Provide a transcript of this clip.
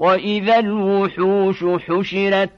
وإذا الوحوش حشرت